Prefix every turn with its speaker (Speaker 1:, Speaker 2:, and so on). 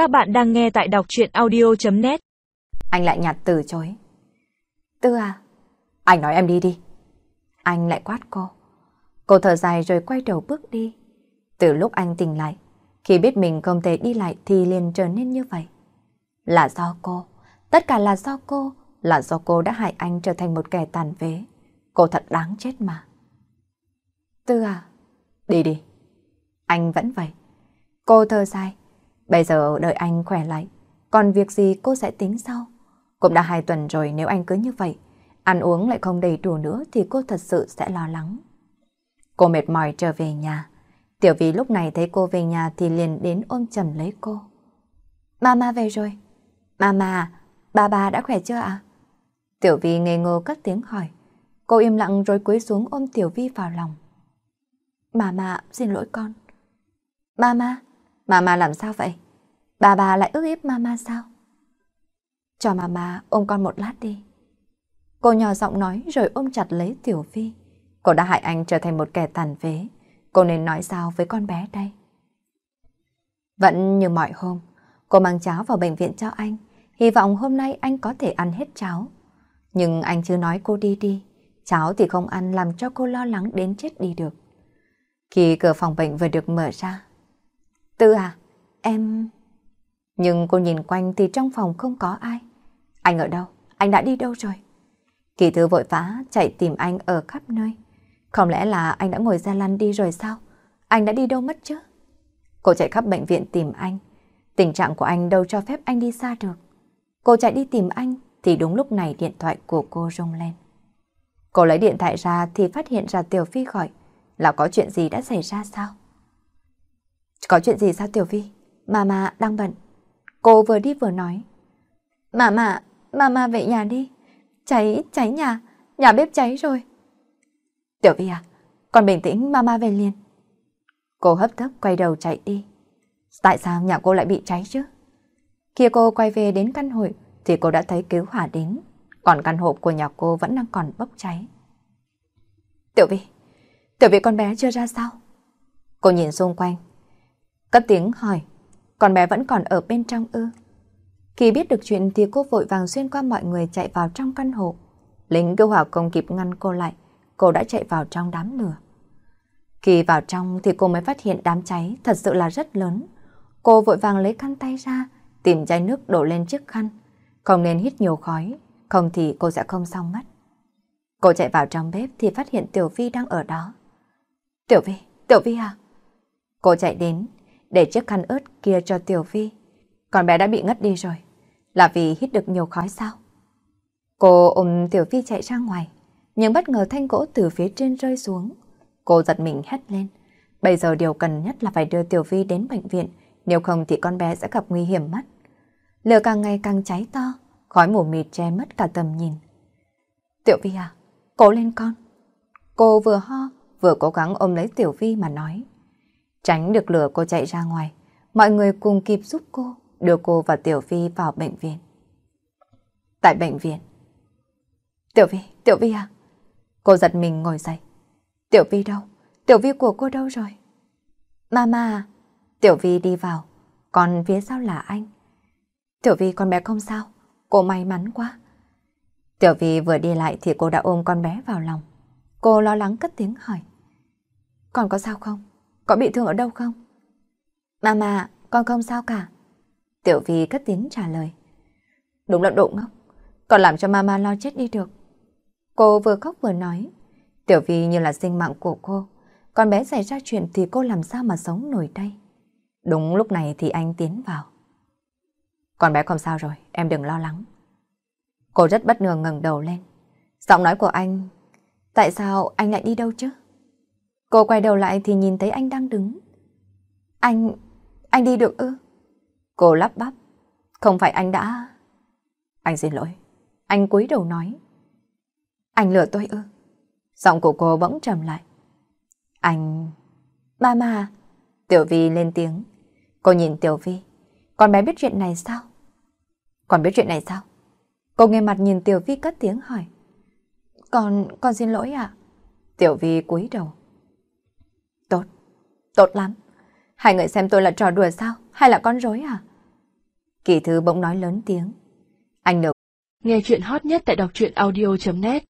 Speaker 1: Các bạn đang nghe tại đọc chuyện audio.net
Speaker 2: Anh lại nhạt từ chối. Tư à, anh nói em đi đi. Anh lại quát cô. Cô thở dài rồi quay đầu bước đi. Từ lúc anh tỉnh lại, khi biết mình không thể đi lại thì liền trở nên như vậy. Là do cô, tất cả là do cô, là do cô đã hại anh trở thành một kẻ tàn phế. Cô thật đáng chết mà. Tư à, đi đi. Anh vẫn vậy. Cô thở dài. Bây giờ đợi anh khỏe lại. Còn việc gì cô sẽ tính sau. Cũng đã hai tuần rồi nếu anh cứ như vậy. Ăn uống lại không đầy đủ nữa thì cô thật sự sẽ lo lắng. Cô mệt mỏi trở về nhà. Tiểu Vi lúc này thấy cô về nhà thì liền đến ôm chầm lấy cô. Mama về rồi. Mama, ba ba đã khỏe chưa ạ? Tiểu Vi ngây ngô cất tiếng hỏi. Cô im lặng rồi cúi xuống ôm Tiểu Vi vào lòng. Mama, xin lỗi con. Mama, Mama làm sao vậy? Bà bà lại ức hiếp Mama sao? Cho Mama ôm con một lát đi. Cô nhỏ giọng nói rồi ôm chặt lấy Tiểu Vi. Cô đã hại anh trở thành một kẻ tàn phế. Cô nên nói sao với con bé đây? Vẫn như mọi hôm, cô mang cháo vào bệnh viện cho anh. Hy vọng hôm nay anh có thể ăn hết cháo. Nhưng anh chưa nói cô đi đi. Cháo thì không ăn làm cho cô lo lắng đến chết đi được. Khi cửa phòng bệnh vừa được mở ra. Tư à, em... Nhưng cô nhìn quanh thì trong phòng không có ai. Anh ở đâu? Anh đã đi đâu rồi? Kỳ thư vội vã chạy tìm anh ở khắp nơi. Không lẽ là anh đã ngồi ra lăn đi rồi sao? Anh đã đi đâu mất chứ? Cô chạy khắp bệnh viện tìm anh. Tình trạng của anh đâu cho phép anh đi xa được. Cô chạy đi tìm anh thì đúng lúc này điện thoại của cô rung lên. Cô lấy điện thoại ra thì phát hiện ra Tiểu Phi gọi. Là có chuyện gì đã xảy ra sao? Có chuyện gì sao Tiểu Phi? Mama đang bận. Cô vừa đi vừa nói. Mama, mama về nhà đi. Cháy, cháy nhà, nhà bếp cháy rồi. Tiểu Vi à, con bình tĩnh mama về liền. Cô hấp tấp quay đầu chạy đi. Tại sao nhà cô lại bị cháy chứ? Khi cô quay về đến căn hộ thì cô đã thấy cứu hỏa đến. Còn căn hộ của nhà cô vẫn đang còn bốc cháy. Tiểu Vi, Tiểu Vi con bé chưa ra sao? Cô nhìn xung quanh. Cất tiếng hỏi, con bé vẫn còn ở bên trong ư? Khi biết được chuyện thì cô vội vàng xuyên qua mọi người chạy vào trong căn hộ. Lính cứu hỏa không kịp ngăn cô lại, cô đã chạy vào trong đám lửa. Khi vào trong thì cô mới phát hiện đám cháy thật sự là rất lớn. Cô vội vàng lấy khăn tay ra, tìm chai nước đổ lên chiếc khăn. Không nên hít nhiều khói, không thì cô sẽ không xong mất. Cô chạy vào trong bếp thì phát hiện Tiểu Vi đang ở đó. Tiểu Vi, Tiểu Vi à? Cô chạy đến, để chiếc khăn ướt kia cho Tiểu Vi. còn bé đã bị ngất đi rồi. Là vì hít được nhiều khói sao? Cô ôm Tiểu Vi chạy ra ngoài, nhưng bất ngờ thanh gỗ từ phía trên rơi xuống. Cô giật mình hét lên. Bây giờ điều cần nhất là phải đưa Tiểu Vi đến bệnh viện, nếu không thì con bé sẽ gặp nguy hiểm mất. Lửa càng ngày càng cháy to, khói mù mịt che mất cả tầm nhìn. Tiểu Vi à, cố lên con. Cô vừa ho, vừa cố gắng ôm lấy Tiểu Vi mà nói. Tránh được lửa cô chạy ra ngoài, mọi người cùng kịp giúp cô, đưa cô và Tiểu Vi vào bệnh viện. Tại bệnh viện. Tiểu Vi, Tiểu Vi à? Cô giật mình ngồi dậy. Tiểu Vi đâu? Tiểu Vi của cô đâu rồi? Mama à? Tiểu Vi đi vào, còn phía sau là anh. Tiểu Vi con bé không sao, cô may mắn quá. Tiểu Vi vừa đi lại thì cô đã ôm con bé vào lòng. Cô lo lắng cất tiếng hỏi. còn có sao không? Có bị thương ở đâu không? Mama, con không sao cả. Tiểu Vi cất tiếng trả lời. Đúng là độ ngốc. Còn làm cho mama lo chết đi được. Cô vừa khóc vừa nói. Tiểu Vi như là sinh mạng của cô. Con bé xảy ra chuyện thì cô làm sao mà sống nổi đây? Đúng lúc này thì anh tiến vào. Con bé không sao rồi, em đừng lo lắng. Cô rất bất ngờ ngẩng đầu lên. Giọng nói của anh, tại sao anh lại đi đâu chứ? Cô quay đầu lại thì nhìn thấy anh đang đứng. Anh... anh đi được ư? Cô lắp bắp. Không phải anh đã... Anh xin lỗi. Anh cúi đầu nói. Anh lừa tôi ư? Giọng của cô bỗng trầm lại. Anh... Ba mà... Tiểu Vi lên tiếng. Cô nhìn Tiểu Vi. Con bé biết chuyện này sao? Còn biết chuyện này sao? Cô nghe mặt nhìn Tiểu Vi cất tiếng hỏi. Con... con xin lỗi ạ. Tiểu Vi cúi đầu. Tốt, lắm. Hai người xem tôi là trò đùa sao? Hay là con rối à? Kỳ thư bỗng nói lớn tiếng. Anh được.
Speaker 1: Nghe chuyện hot nhất tại đọc truyện audio.net